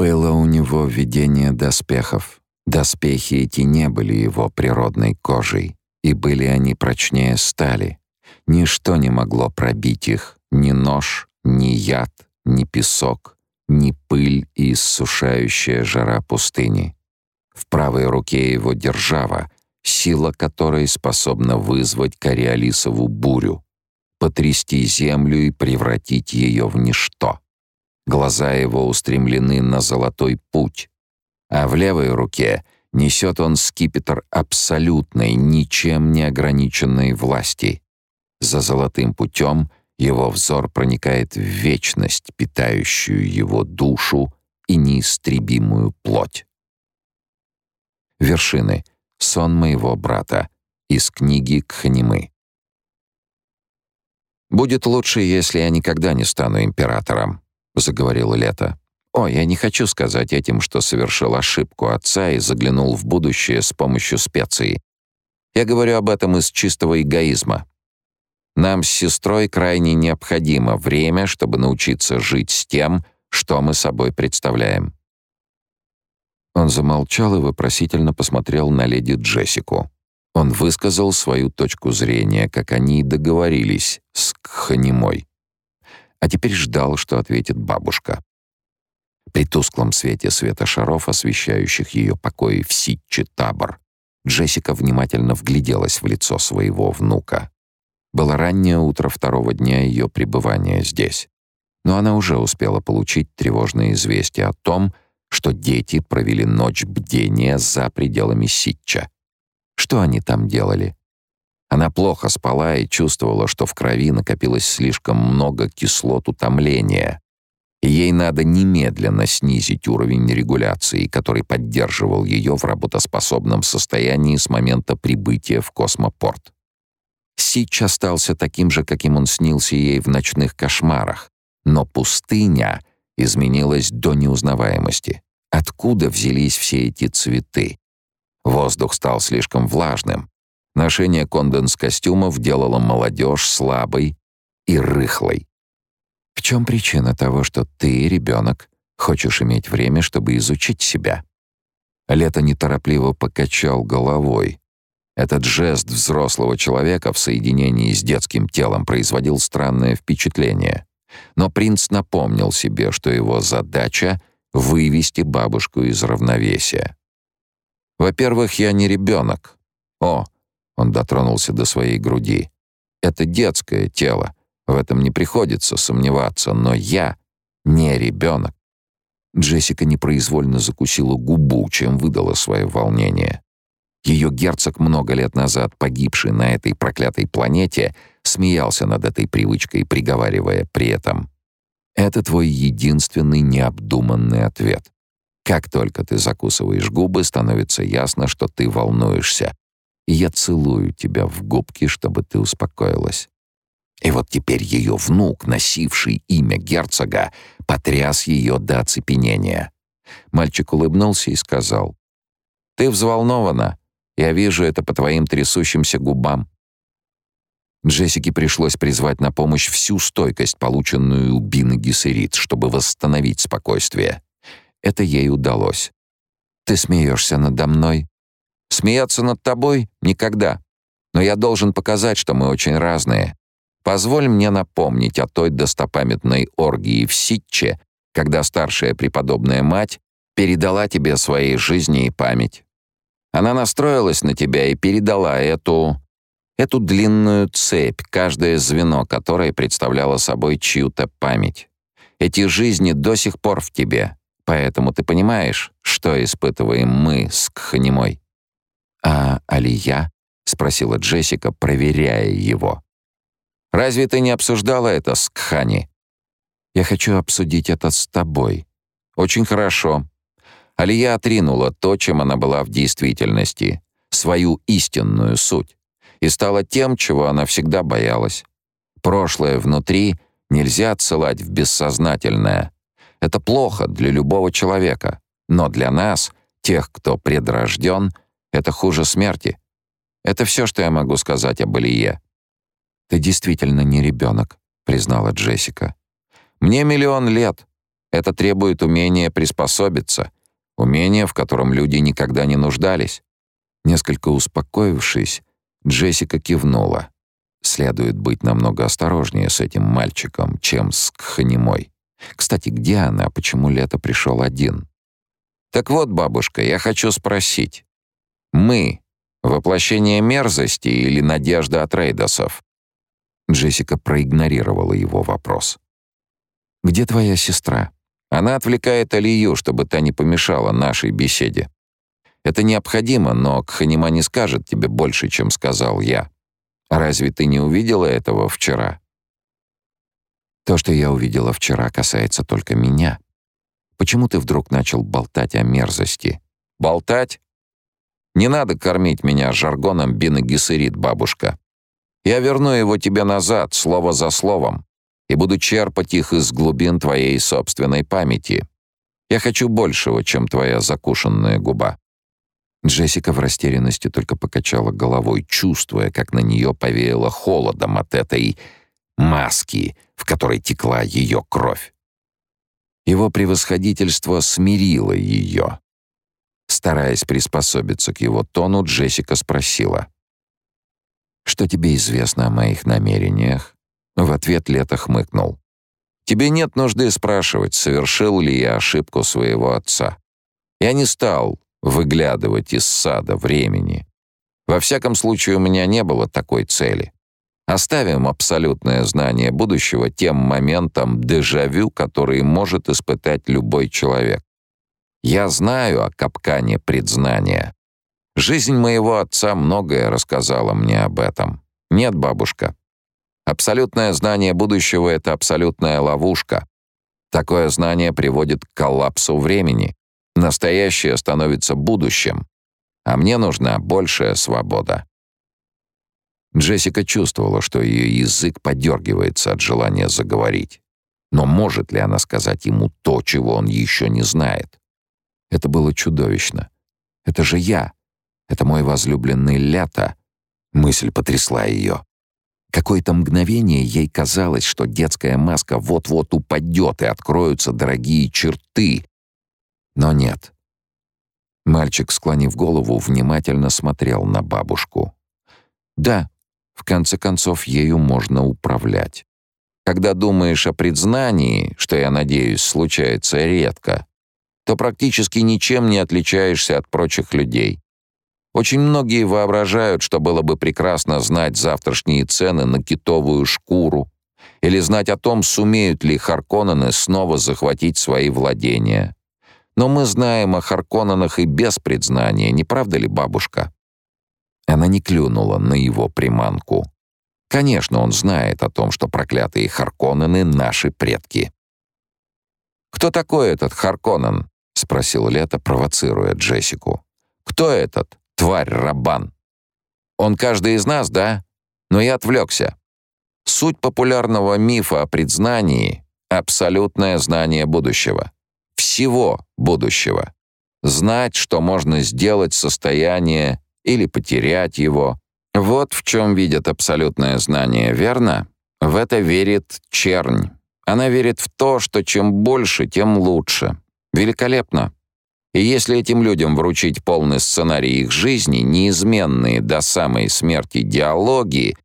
Было у него видение доспехов. Доспехи эти не были его природной кожей, и были они прочнее стали. Ничто не могло пробить их, ни нож, ни яд, ни песок, ни пыль и иссушающая жара пустыни. В правой руке его держава, сила которой способна вызвать кориолисову бурю, потрясти землю и превратить ее в ничто. Глаза его устремлены на золотой путь, а в левой руке несет он скипетр абсолютной, ничем не ограниченной власти. За золотым путем его взор проникает в вечность, питающую его душу и неистребимую плоть. Вершины. Сон моего брата. Из книги Кханимы. «Будет лучше, если я никогда не стану императором», — заговорила Лето. «О, я не хочу сказать этим, что совершил ошибку отца и заглянул в будущее с помощью специй. Я говорю об этом из чистого эгоизма. Нам с сестрой крайне необходимо время, чтобы научиться жить с тем, что мы собой представляем». Он замолчал и вопросительно посмотрел на леди Джессику. Он высказал свою точку зрения, как они и договорились с Кханимой. А теперь ждал, что ответит бабушка. При тусклом свете света шаров, освещающих ее покои в Ситче табор, Джессика внимательно вгляделась в лицо своего внука. Было раннее утро второго дня ее пребывания здесь. Но она уже успела получить тревожное известие о том, что дети провели ночь бдения за пределами Ситча. Что они там делали? Она плохо спала и чувствовала, что в крови накопилось слишком много кислот утомления, ей надо немедленно снизить уровень регуляции, который поддерживал ее в работоспособном состоянии с момента прибытия в космопорт. Сич остался таким же, каким он снился ей в ночных кошмарах, но пустыня изменилась до неузнаваемости. Откуда взялись все эти цветы? Воздух стал слишком влажным, Ношение конденс-костюмов делало молодежь слабой и рыхлой. В чем причина того, что ты, ребенок, хочешь иметь время, чтобы изучить себя? Лето неторопливо покачал головой. Этот жест взрослого человека в соединении с детским телом производил странное впечатление. Но принц напомнил себе, что его задача — вывести бабушку из равновесия. «Во-первых, я не ребенок. О, он дотронулся до своей груди. «Это детское тело. В этом не приходится сомневаться, но я не ребенок». Джессика непроизвольно закусила губу, чем выдала свое волнение. Ее герцог, много лет назад погибший на этой проклятой планете, смеялся над этой привычкой, приговаривая при этом. «Это твой единственный необдуманный ответ. Как только ты закусываешь губы, становится ясно, что ты волнуешься, я целую тебя в губки, чтобы ты успокоилась». И вот теперь ее внук, носивший имя герцога, потряс ее до оцепенения. Мальчик улыбнулся и сказал, «Ты взволнована. Я вижу это по твоим трясущимся губам». Джессике пришлось призвать на помощь всю стойкость, полученную у Бины Гессерит, чтобы восстановить спокойствие. Это ей удалось. «Ты смеешься надо мной?» Смеяться над тобой — никогда. Но я должен показать, что мы очень разные. Позволь мне напомнить о той достопамятной оргии в Ситче, когда старшая преподобная мать передала тебе своей жизни и память. Она настроилась на тебя и передала эту... эту длинную цепь, каждое звено которой представляло собой чью-то память. Эти жизни до сих пор в тебе, поэтому ты понимаешь, что испытываем мы с Кханимой. «А Алия?» — спросила Джессика, проверяя его. «Разве ты не обсуждала это с Кхани?» «Я хочу обсудить это с тобой». «Очень хорошо». Алия отринула то, чем она была в действительности, свою истинную суть, и стала тем, чего она всегда боялась. Прошлое внутри нельзя отсылать в бессознательное. Это плохо для любого человека, но для нас, тех, кто предрожден — это хуже смерти. Это все, что я могу сказать об Илье». «Ты действительно не ребенок», — признала Джессика. «Мне миллион лет. Это требует умения приспособиться, умения, в котором люди никогда не нуждались. Несколько успокоившись, Джессика кивнула. Следует быть намного осторожнее с этим мальчиком, чем с Кханимой. Кстати, где она? Почему Лето пришел один? Так вот, бабушка, я хочу спросить. Мы — воплощение мерзости или надежда от рейдосов? Джессика проигнорировала его вопрос. «Где твоя сестра?» Она отвлекает Алию, чтобы та не помешала нашей беседе. Это необходимо, но Кханима не скажет тебе больше, чем сказал я. Разве ты не увидела этого вчера? То, что я увидела вчера, касается только меня. Почему ты вдруг начал болтать о мерзости? Болтать? Не надо кормить меня жаргоном биногессерит, бабушка. Я верну его тебе назад, слово за словом, и буду черпать их из глубин твоей собственной памяти. Я хочу большего, чем твоя закушенная губа. Джессика в растерянности только покачала головой, чувствуя, как на нее повеяло холодом от этой маски, в которой текла ее кровь. Его превосходительство смирило ее. Стараясь приспособиться к его тону, Джессика спросила. «Что тебе известно о моих намерениях?» В ответ Лето хмыкнул. «Тебе нет нужды спрашивать, совершил ли я ошибку своего отца. Я не стал выглядывать из сада времени. Во всяком случае, у меня не было такой цели. Оставим абсолютное знание будущего тем моментом дежавю, который может испытать любой человек. Я знаю о капкане предзнания. Жизнь моего отца многое рассказала мне об этом. Нет, бабушка. Абсолютное знание будущего — это абсолютная ловушка. Такое знание приводит к коллапсу времени. Настоящее становится будущим, а мне нужна большая свобода. Джессика чувствовала, что ее язык подергивается от желания заговорить. Но может ли она сказать ему то, чего он еще не знает? Это было чудовищно. Это же я. Это мой возлюбленный Лето. Мысль потрясла ее. Какое-то мгновение ей казалось, что детская маска вот-вот упадет и откроются дорогие черты, но нет. Мальчик, склонив голову, внимательно смотрел на бабушку. Да, в конце концов, ею можно управлять. Когда думаешь о признании, что, я надеюсь, случается редко, то практически ничем не отличаешься от прочих людей. Очень многие воображают, что было бы прекрасно знать завтрашние цены на китовую шкуру или знать о том, сумеют ли Харконнены снова захватить свои владения. Но мы знаем о Харконненах и без признания, не правда ли, бабушка?» Она не клюнула на его приманку. Конечно, он знает о том, что проклятые Харконнены — наши предки. «Кто такой этот Харконнен?» — спросил Лето, провоцируя Джессику. «Кто этот, тварь Рабан?» «Он каждый из нас, да? Но я отвлекся. Суть популярного мифа о предзнании — абсолютное знание будущего всего будущего. Знать, что можно сделать состояние или потерять его. Вот в чем видят абсолютное знание, верно? В это верит чернь. Она верит в то, что чем больше, тем лучше. Великолепно. И если этим людям вручить полный сценарий их жизни, неизменные до самой смерти диалоги,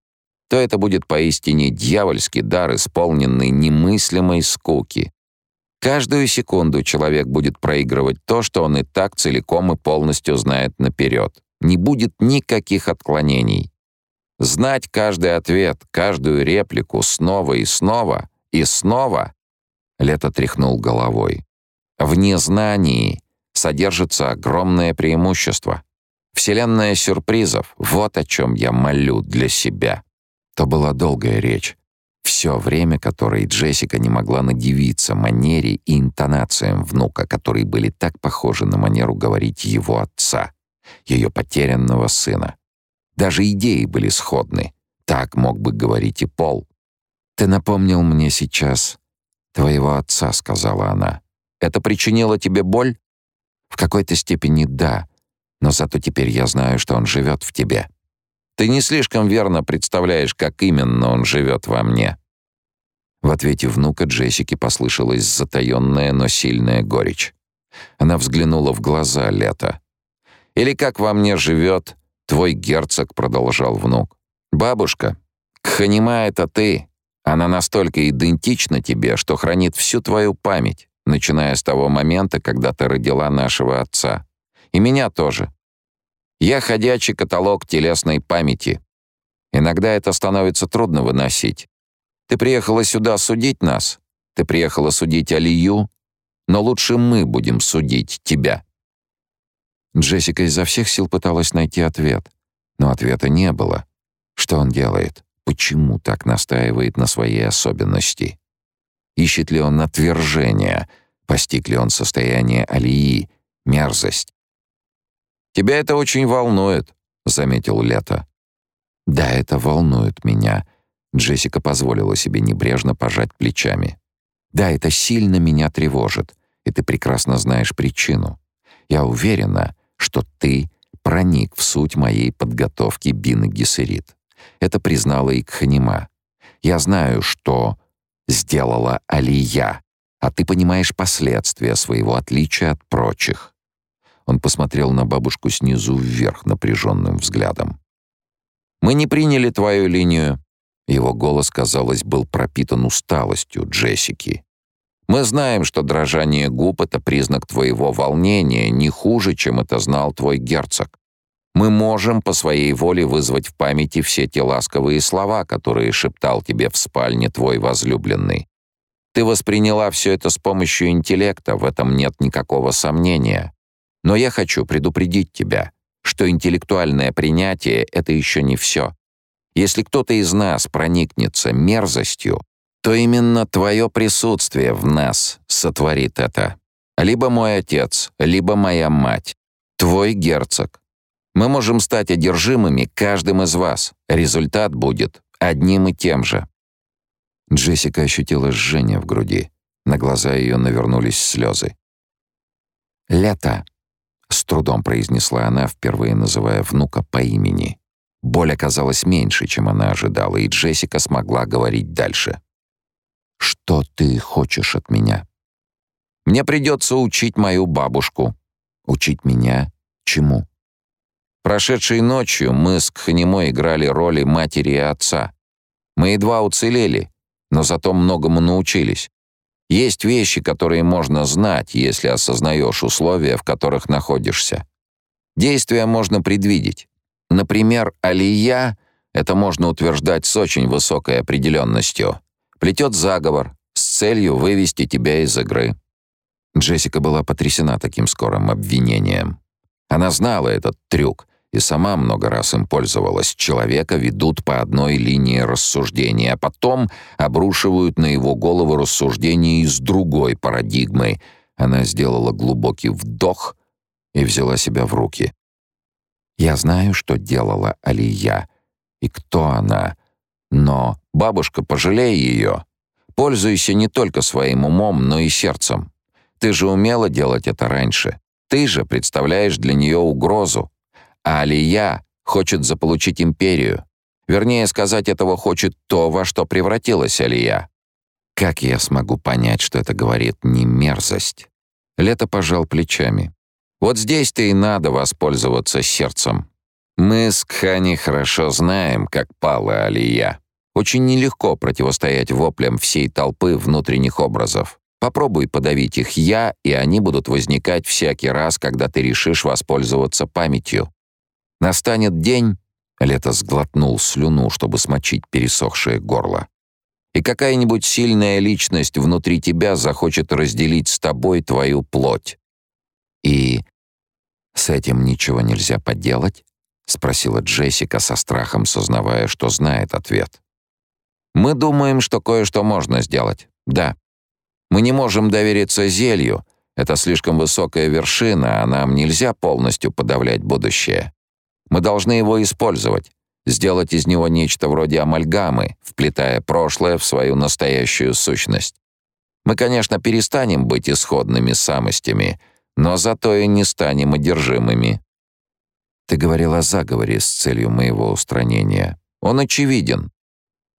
то это будет поистине дьявольский дар, исполненный немыслимой скуки. Каждую секунду человек будет проигрывать то, что он и так целиком и полностью знает наперед. Не будет никаких отклонений. Знать каждый ответ, каждую реплику снова и снова и снова. Лето тряхнул головой. В незнании содержится огромное преимущество. Вселенная сюрпризов — вот о чем я молю для себя. То была долгая речь, все время, которое Джессика не могла надевиться манере и интонациям внука, которые были так похожи на манеру говорить его отца, ее потерянного сына. Даже идеи были сходны. Так мог бы говорить и Пол. «Ты напомнил мне сейчас твоего отца», — сказала она. «Это причинило тебе боль?» «В какой-то степени да, но зато теперь я знаю, что он живет в тебе». Ты не слишком верно представляешь, как именно он живет во мне. В ответе внука Джессики послышалась затаённая, но сильная горечь. Она взглянула в глаза Лето. «Или как во мне живет твой герцог», — продолжал внук. «Бабушка, Кханима — это ты. Она настолько идентична тебе, что хранит всю твою память, начиная с того момента, когда ты родила нашего отца. И меня тоже. Я ходячий каталог телесной памяти. Иногда это становится трудно выносить. Ты приехала сюда судить нас. Ты приехала судить Алию, но лучше мы будем судить тебя». Джессика изо всех сил пыталась найти ответ, но ответа не было. Что он делает? Почему так настаивает на своей особенности? Ищет ли он отвержения? Постиг ли он состояние Алии, мерзость? «Тебя это очень волнует», — заметил Лето. «Да, это волнует меня», Джессика позволила себе небрежно пожать плечами. «Да, это сильно меня тревожит, и ты прекрасно знаешь причину. Я уверена, что ты проник в суть моей подготовки Бины Гессерит. Это признала и Кханима. Я знаю, что сделала Алия, а ты понимаешь последствия своего отличия от прочих». Он посмотрел на бабушку снизу вверх напряженным взглядом. «Мы не приняли твою линию. Его голос, казалось, был пропитан усталостью Джессики. «Мы знаем, что дрожание губ — это признак твоего волнения, не хуже, чем это знал твой герцог. Мы можем по своей воле вызвать в памяти все те ласковые слова, которые шептал тебе в спальне твой возлюбленный. Ты восприняла все это с помощью интеллекта, в этом нет никакого сомнения. Но я хочу предупредить тебя, что интеллектуальное принятие — это еще не все. Если кто-то из нас проникнется мерзостью, то именно твое присутствие в нас сотворит это. Либо мой отец, либо моя мать, твой герцог. Мы можем стать одержимыми каждым из вас. Результат будет одним и тем же». Джессика ощутила жжение в груди. На глаза ее навернулись слезы. «Лето», — с трудом произнесла она, впервые называя внука по имени. Боль оказалась меньше, чем она ожидала, и Джессика смогла говорить дальше. «Что ты хочешь от меня?» «Мне придется учить мою бабушку». «Учить меня? Чему?» Прошедшей ночью мы с Кханимой играли роли матери и отца. Мы едва уцелели, но зато многому научились. Есть вещи, которые можно знать, если осознаешь условия, в которых находишься. Действия можно предвидеть. Например, Алия, это можно утверждать с очень высокой определенностью, плетет заговор с целью вывести тебя из игры. Джессика была потрясена таким скорым обвинением. Она знала этот трюк и сама много раз им пользовалась. Человека ведут по одной линии рассуждения, а потом обрушивают на его голову рассуждения из другой парадигмы. Она сделала глубокий вдох и взяла себя в руки. Я знаю, что делала Алия и кто она, но, бабушка, пожалей ее. Пользуйся не только своим умом, но и сердцем. Ты же умела делать это раньше. Ты же представляешь для нее угрозу. А Алия хочет заполучить империю. Вернее сказать, этого хочет то, во что превратилась Алия. Как я смогу понять, что это говорит не мерзость? Лето пожал плечами. Вот здесь-то и надо воспользоваться сердцем. Мы с Кхани хорошо знаем, как пала Алия. Очень нелегко противостоять воплям всей толпы внутренних образов. Попробуй подавить их «я», и они будут возникать всякий раз, когда ты решишь воспользоваться памятью. Настанет день, Лето сглотнул слюну, чтобы смочить пересохшее горло. И какая-нибудь сильная личность внутри тебя захочет разделить с тобой твою плоть. И с этим ничего нельзя поделать? спросила Джессика со страхом, сознавая, что знает ответ. Мы думаем, что кое-что можно сделать. Да. Мы не можем довериться зелью. Это слишком высокая вершина, а нам нельзя полностью подавлять будущее. Мы должны его использовать, сделать из него нечто вроде амальгамы, вплетая прошлое в свою настоящую сущность. Мы, конечно, перестанем быть исходными самостями, но зато и не станем одержимыми. Ты говорил о заговоре с целью моего устранения. Он очевиден.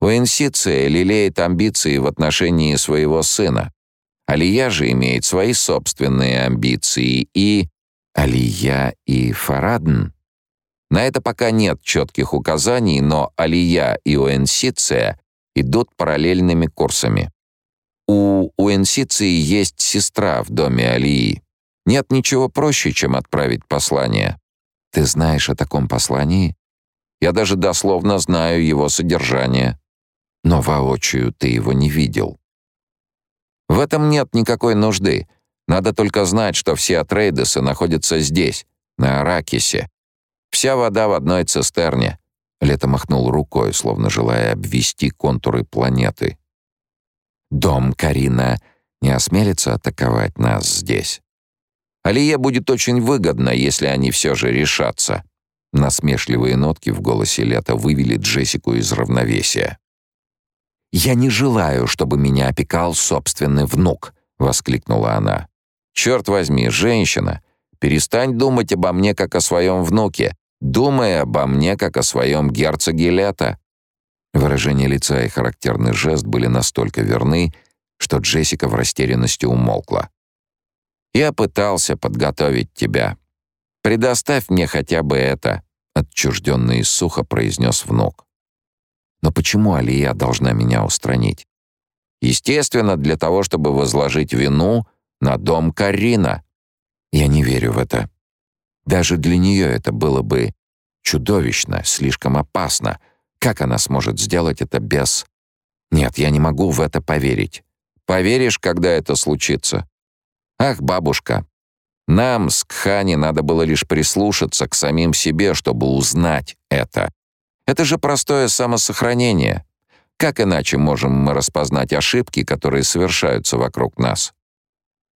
Уэнсиция лелеет амбиции в отношении своего сына. Алия же имеет свои собственные амбиции и... Алия и Фарадн? На это пока нет четких указаний, но Алия и Уэнсиция идут параллельными курсами. У Уэнсиции есть сестра в доме Алии. Нет ничего проще, чем отправить послание. Ты знаешь о таком послании? Я даже дословно знаю его содержание. Но воочию ты его не видел. В этом нет никакой нужды. Надо только знать, что все Атрейдесы находятся здесь, на Аракисе. Вся вода в одной цистерне. Лето махнул рукой, словно желая обвести контуры планеты. Дом Карина не осмелится атаковать нас здесь. Алие будет очень выгодно, если они все же решатся. Насмешливые нотки в голосе Лета вывели Джессику из равновесия. «Я не желаю, чтобы меня опекал собственный внук», — воскликнула она. «Черт возьми, женщина, перестань думать обо мне как о своем внуке. Думай обо мне как о своем герцоге Лета». Выражение лица и характерный жест были настолько верны, что Джессика в растерянности умолкла. «Я пытался подготовить тебя. Предоставь мне хотя бы это», — отчужденно и сухо произнес внук. «Но почему Алия должна меня устранить?» «Естественно, для того, чтобы возложить вину на дом Карина». «Я не верю в это. Даже для нее это было бы чудовищно, слишком опасно», как она сможет сделать это без... Нет, я не могу в это поверить. Поверишь, когда это случится? Ах, бабушка, нам с Кхани надо было лишь прислушаться к самим себе, чтобы узнать это. Это же простое самосохранение. Как иначе можем мы распознать ошибки, которые совершаются вокруг нас?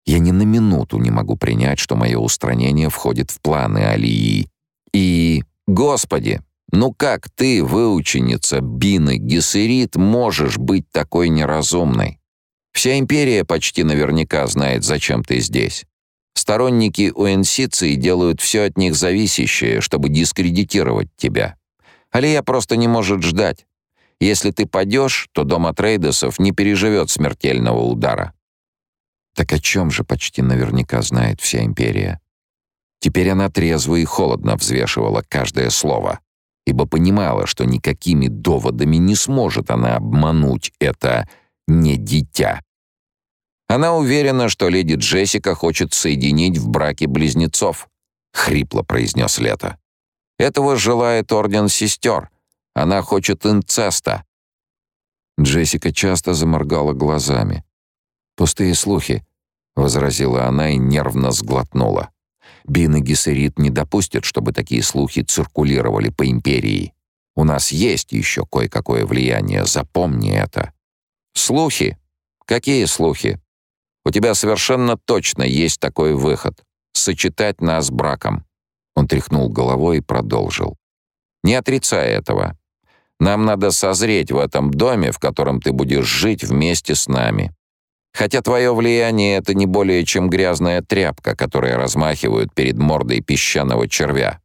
Я ни на минуту не могу принять, что мое устранение входит в планы Алии. И, Господи, ну как ты, выученица Бины Гессерит, можешь быть такой неразумной? Вся империя почти наверняка знает, зачем ты здесь. Сторонники Уэнсиции делают все от них зависящее, чтобы дискредитировать тебя. Алия просто не может ждать. Если ты падешь, то дом Атрейдесов не переживет смертельного удара. Так о чем же почти наверняка знает вся империя? Теперь она трезво и холодно взвешивала каждое слово ибо понимала, что никакими доводами не сможет она обмануть это не дитя. Она уверена, что леди Джессика хочет соединить в браке близнецов, хрипло произнес Лето. Этого желает орден сестер. Она хочет инцеста. Джессика часто заморгала глазами. Пустые слухи, возразила она и нервно сглотнула. Бин и Гессерит не допустят, чтобы такие слухи циркулировали по империи. У нас есть еще кое-какое влияние, запомни это. Слухи? Какие слухи? У тебя совершенно точно есть такой выход — сочетать нас браком. Он тряхнул головой и продолжил. Не отрицай этого. Нам надо созреть в этом доме, в котором ты будешь жить вместе с нами. Хотя твое влияние — это не более чем грязная тряпка, которая размахивают перед мордой песчаного червя.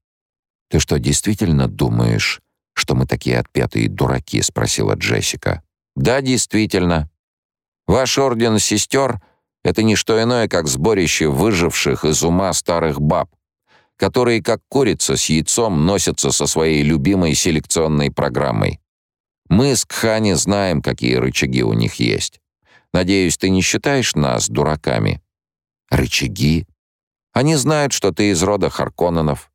«Ты что, действительно думаешь, что мы такие отпетые дураки?» — спросила Джессика. «Да, действительно. Ваш орден сестер — это не что иное, как сборище выживших из ума старых баб, которые, как курица с яйцом, носятся со своей любимой селекционной программой. Мы с Кхани знаем, какие рычаги у них есть. Надеюсь, ты не считаешь нас дураками? Рычаги. Они знают, что ты из рода Харконненов.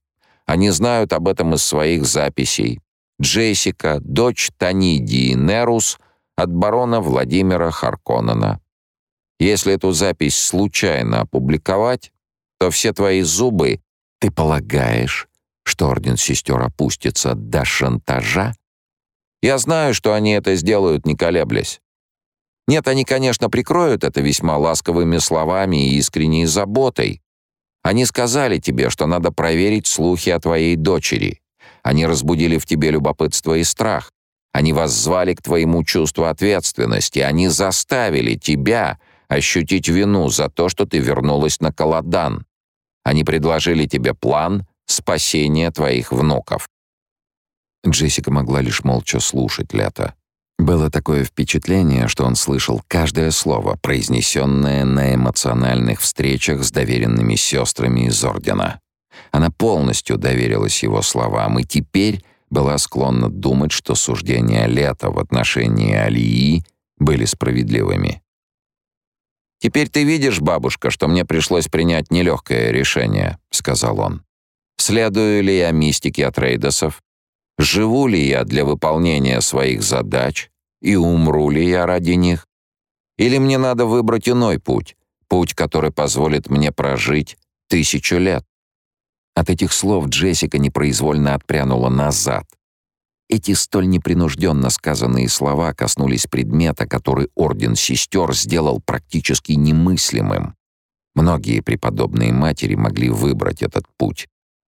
Они знают об этом из своих записей. Джессика, дочь Танидии Нерус от барона Владимира Харконнена. Если эту запись случайно опубликовать, то все твои зубы... Ты полагаешь, что Орден Сестер опустится до шантажа? Я знаю, что они это сделают, не колеблясь. Нет, они, конечно, прикроют это весьма ласковыми словами и искренней заботой. Они сказали тебе, что надо проверить слухи о твоей дочери. Они разбудили в тебе любопытство и страх. Они воззвали к твоему чувству ответственности. Они заставили тебя ощутить вину за то, что ты вернулась на Каладан. Они предложили тебе план спасения твоих внуков. Джессика могла лишь молча слушать Лето. Было такое впечатление, что он слышал каждое слово, произнесенное на эмоциональных встречах с доверенными сестрами из Ордена. Она полностью доверилась его словам и теперь была склонна думать, что суждения Лета в отношении Алии были справедливыми. «Теперь ты видишь, бабушка, что мне пришлось принять нелегкое решение», — сказал он. «Следую ли я мистике от Рейдосов? Живу ли я для выполнения своих задач? И умру ли я ради них? Или мне надо выбрать иной путь, путь, который позволит мне прожить тысячу лет?» От этих слов Джессика непроизвольно отпрянула назад. Эти столь непринужденно сказанные слова коснулись предмета, который Орден Сестер сделал практически немыслимым. Многие преподобные матери могли выбрать этот путь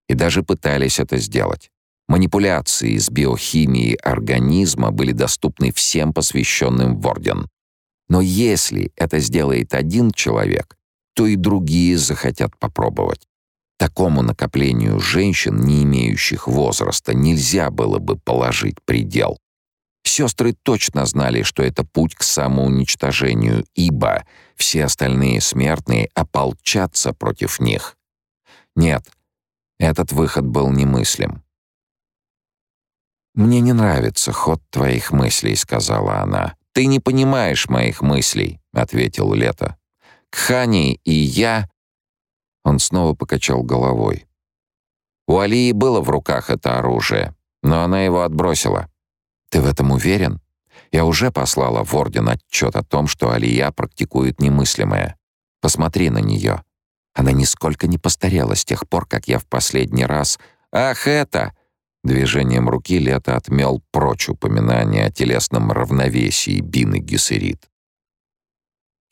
и даже пытались это сделать. Манипуляции с биохимией организма были доступны всем посвященным в Орден. Но если это сделает один человек, то и другие захотят попробовать. Такому накоплению женщин, не имеющих возраста, нельзя было бы положить предел. Сестры точно знали, что это путь к самоуничтожению, ибо все остальные смертные ополчатся против них. Нет, этот выход был немыслим. «Мне не нравится ход твоих мыслей», — сказала она. «Ты не понимаешь моих мыслей», — ответил Лето. «Кхани и я он снова покачал головой. У Алии было в руках это оружие, но она его отбросила. Ты в этом уверен? Я уже послала в Орден отчет о том, что Алия практикует немыслимое. Посмотри на нее. Она нисколько не постарела с тех пор, как я в последний раз... Ах, это! Движением руки Лето отмел прочь упоминание о телесном равновесии Бины Гессерит.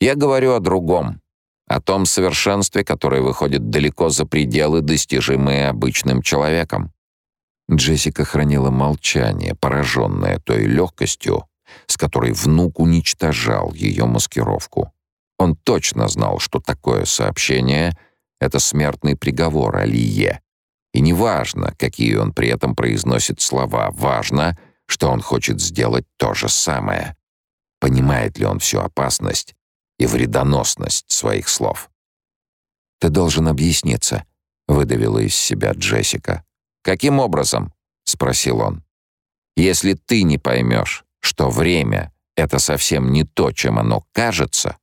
«Я говорю о другом о том совершенстве, которое выходит далеко за пределы, достижимые обычным человеком. Джессика хранила молчание, пораженная той легкостью, с которой внук уничтожал ее маскировку. Он точно знал, что такое сообщение — это смертный приговор Алие. И неважно, какие он при этом произносит слова, важно, что он хочет сделать то же самое. Понимает ли он всю опасность и вредоносность своих слов. «Ты должен объясниться», — выдавила из себя Джессика. «Каким образом?» — спросил он. «Если ты не поймешь, что время — это совсем не то, чем оно кажется,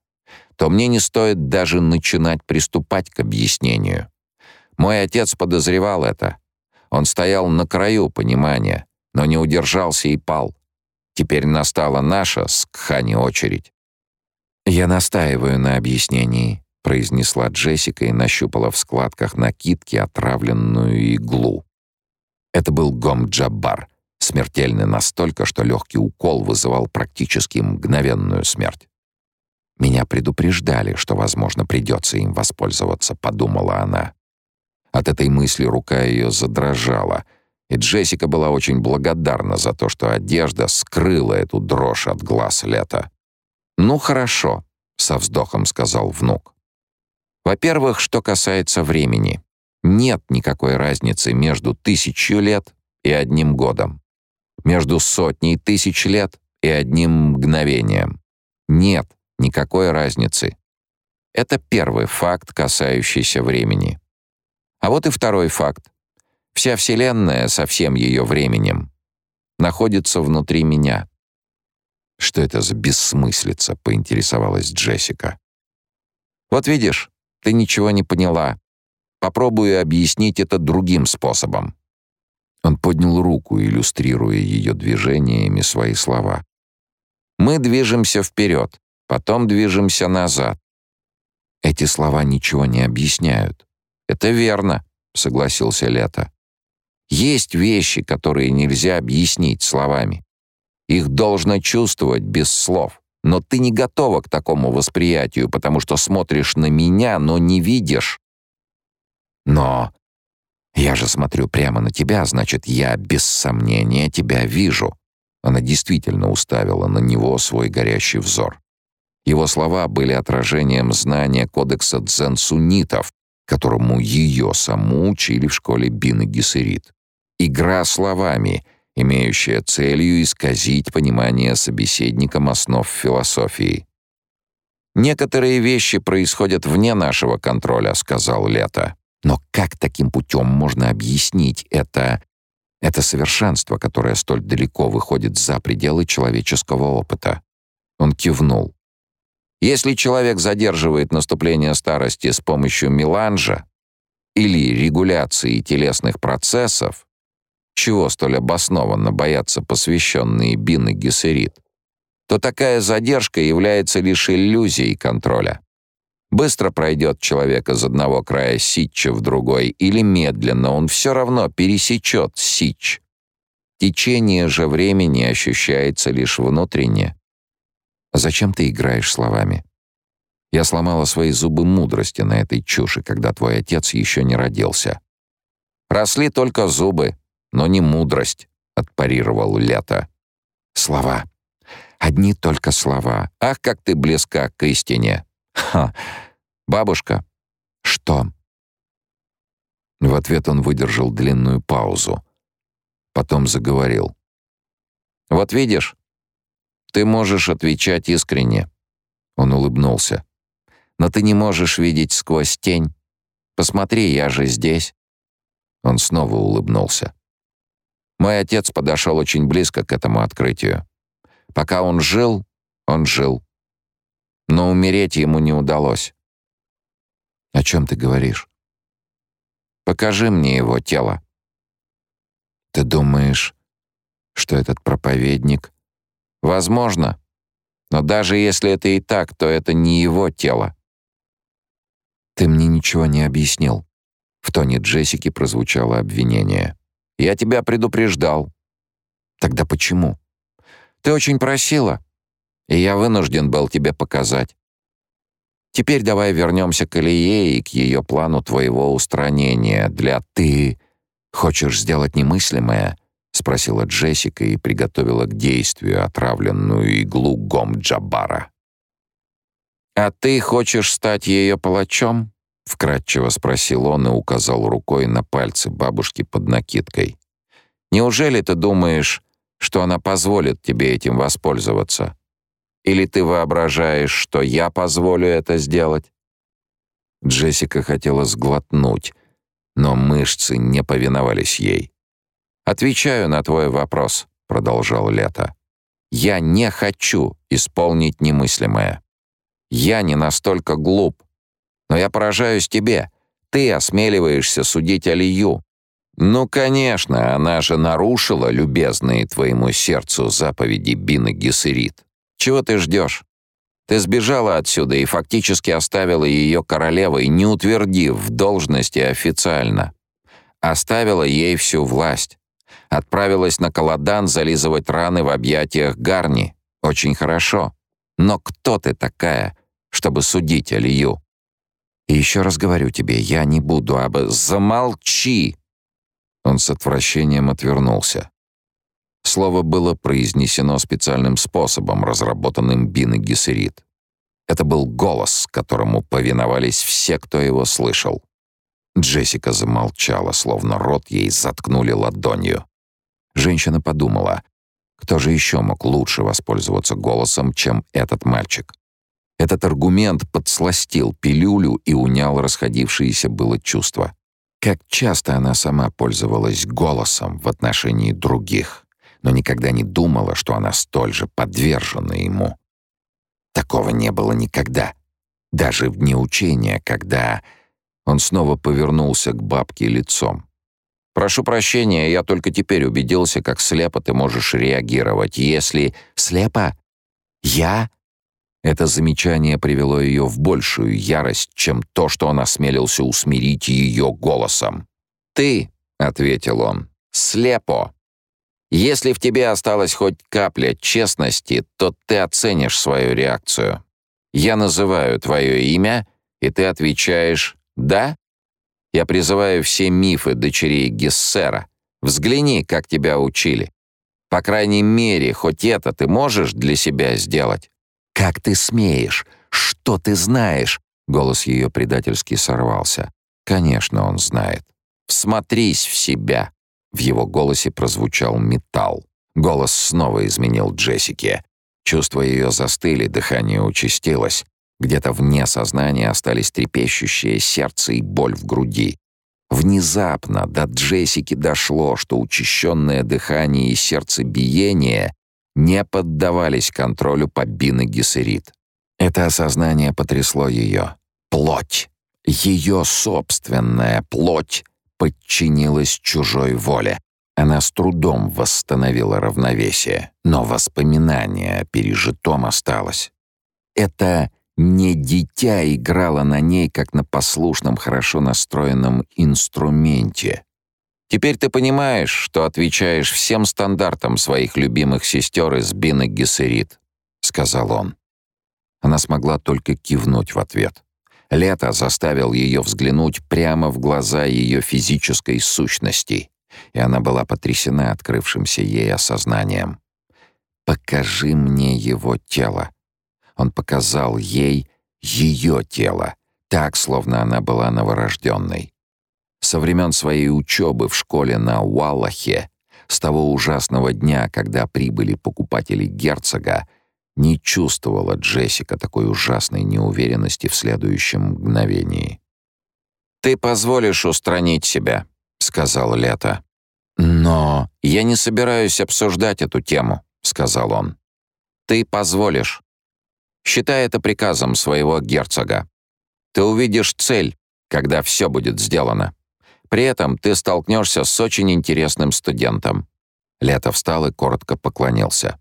то мне не стоит даже начинать приступать к объяснению. Мой отец подозревал это. Он стоял на краю понимания, но не удержался и пал. Теперь настала наша с Кхани очередь. «Я настаиваю на объяснении», — произнесла Джессика и нащупала в складках накидки отравленную иглу. Это был гом Джаббар, смертельный настолько, что легкий укол вызывал практически мгновенную смерть. «Меня предупреждали, что, возможно, придется им воспользоваться», — подумала она. От этой мысли рука ее задрожала, и Джессика была очень благодарна за то, что одежда скрыла эту дрожь от глаз лета. «Ну хорошо», — со вздохом сказал внук. «Во-первых, что касается времени. Нет никакой разницы между тысячью лет и одним годом. Между сотней тысяч лет и одним мгновением. Нет никакой разницы. Это первый факт, касающийся времени. А вот и второй факт. Вся Вселенная со всем ее временем находится внутри меня. «Что это за бессмыслица?» — поинтересовалась Джессика. «Вот видишь, ты ничего не поняла. Попробую объяснить это другим способом». Он поднял руку, иллюстрируя ее движениями свои слова. «Мы движемся вперед, потом движемся назад». Эти слова ничего не объясняют. «Это верно», — согласился Лето. «Есть вещи, которые нельзя объяснить словами. Их должно чувствовать без слов. Но ты не готова к такому восприятию, потому что смотришь на меня, но не видишь. Но я же смотрю прямо на тебя, значит, я без сомнения тебя вижу. Она действительно уставила на него свой горящий взор. Его слова были отражением знания кодекса дзен-суннитов, которому ее саму учили в школе Бины Гессерит. Игра словами — имеющая целью исказить понимание собеседником основ философии. «Некоторые вещи происходят вне нашего контроля», — сказал Лето. «Но как таким путем можно объяснить это это совершенство, которое столь далеко выходит за пределы человеческого опыта. Он кивнул. Если человек задерживает наступление старости с помощью меланжа или регуляции телесных процессов, чего столь обоснованно боятся посвященные Бин и Гессерит, то такая задержка является лишь иллюзией контроля. Быстро пройдет человек из одного края ситча в другой или медленно, он все равно пересечет сич. Течение же времени ощущается лишь внутренне. Зачем ты играешь словами? Я сломала свои зубы мудрости на этой чуши, когда твой отец еще не родился. Росли только зубы, но не мудрость, отпарировал Лето. Слова. Одни только слова. Ах, как ты близка к истине. «Ха! Бабушка!» «Что?» В ответ он выдержал длинную паузу. Потом заговорил. «Вот видишь, ты можешь отвечать искренне». Он улыбнулся. «Но ты не можешь видеть сквозь тень. Посмотри, я же здесь». Он снова улыбнулся. Мой отец подошел очень близко к этому открытию. Пока он жил, он жил но умереть ему не удалось. О чем ты говоришь? Покажи мне его тело. Ты думаешь, что этот проповедник? Возможно. Но даже если это и так, то это не его тело. Ты мне ничего не объяснил. В тоне Джессики прозвучало обвинение. Я тебя предупреждал. Тогда почему? Ты очень просила и я вынужден был тебе показать. Теперь давай вернемся к Илье и к ее плану твоего устранения. Для «ты хочешь сделать немыслимое?» — спросила Джессика и приготовила к действию отравленную иглу гом Джабара. «А ты хочешь стать ее палачом?» — вкратчиво спросил он и указал рукой на пальцы бабушки под накидкой. «Неужели ты думаешь, что она позволит тебе этим воспользоваться?» Или ты воображаешь, что я позволю это сделать?» Джессика хотела сглотнуть, но мышцы не повиновались ей. «Отвечаю на твой вопрос», — продолжал Лето. «Я не хочу исполнить немыслимое. Я не настолько глуп. Но я поражаюсь тебе. Ты осмеливаешься судить Алию. Ну, конечно, она же нарушила любезные твоему сердцу заповеди Бины Гессерит. Чего ты ждешь? Ты сбежала отсюда и фактически оставила ее королевой, не утвердив в должности официально. Оставила ей всю власть. Отправилась на Каладан зализывать раны в объятиях Гарни. Очень хорошо. Но кто ты такая, чтобы судить Алию? И еще раз говорю тебе, я не буду об... Замолчи!» Он с отвращением отвернулся. Слово было произнесено специальным способом, разработанным Бин и Гессерит. Это был голос, которому повиновались все, кто его слышал. Джессика замолчала, словно рот ей заткнули ладонью. Женщина подумала, кто же еще мог лучше воспользоваться голосом, чем этот мальчик? Этот аргумент подсластил пилюлю и унял расходившиеся было чувства. Как часто она сама пользовалась голосом в отношении других но никогда не думала, что она столь же подвержена ему. Такого не было никогда. Даже в дни учения, когда... Он снова повернулся к бабке лицом. «Прошу прощения, я только теперь убедился, как слепо ты можешь реагировать. Если... Слепо? Я?» Это замечание привело ее в большую ярость, чем то, что он осмелился усмирить ее голосом. «Ты», — ответил он, — «слепо. Если в тебе осталась хоть капля честности, то ты оценишь свою реакцию. Я называю твое имя, и ты отвечаешь «да». Я призываю все мифы дочерей Гессера. Взгляни, как тебя учили. По крайней мере, хоть это ты можешь для себя сделать. Как ты смеешь? Что ты знаешь? Голос ее предательски сорвался. Конечно, он знает. Всмотрись в себя. В его голосе прозвучал металл. Голос снова изменил Джессике. Чувства ее застыли, дыхание участилось. Где-то вне сознания остались трепещущее сердце и боль в груди. Внезапно до Джессики дошло, что учащенное дыхание и сердцебиение не поддавались контролю Пабины Гессерит. Это осознание потрясло ее. Плоть, ее собственная плоть подчинилась чужой воле. Она с трудом восстановила равновесие, но воспоминание о пережитом осталось. Это не дитя играло на ней, как на послушном, хорошо настроенном инструменте. Теперь ты понимаешь, что отвечаешь всем стандартам своих любимых сестер из Бины Гессерит, сказал он. Она смогла только кивнуть в ответ. Лето заставил ее взглянуть прямо в глаза ее физической сущности, и она была потрясена открывшимся ей осознанием. «Покажи мне его тело». Он показал ей ее тело, так, словно она была новорожденной. Со времен своей учебы в школе на Уаллахе, с того ужасного дня, когда прибыли покупатели герцога, не чувствовала Джессика такой ужасной неуверенности в следующем мгновении. «Ты позволишь устранить себя», — сказал Лето. «Но я не собираюсь обсуждать эту тему», — сказал он. «Ты позволишь. Считай это приказом своего герцога. Ты увидишь цель, когда все будет сделано. При этом ты столкнешься с очень интересным студентом». Лето встал и коротко поклонился.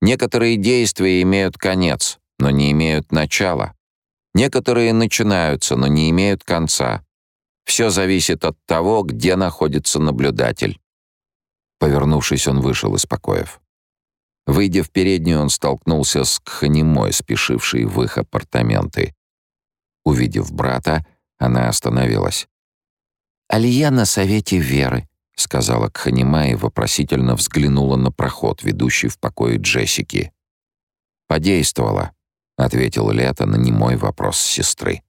Некоторые действия имеют конец, но не имеют начала. Некоторые начинаются, но не имеют конца. Все зависит от того, где находится наблюдатель. Повернувшись, он вышел из покоев. Выйдя в переднюю, он столкнулся с Кханимой, спешившей в их апартаменты. Увидев брата, она остановилась. «Алия на совете Веры сказала Кханима и вопросительно взглянула на проход, ведущий в покое Джессики. «Подействовала», — ответил Лето на немой вопрос сестры.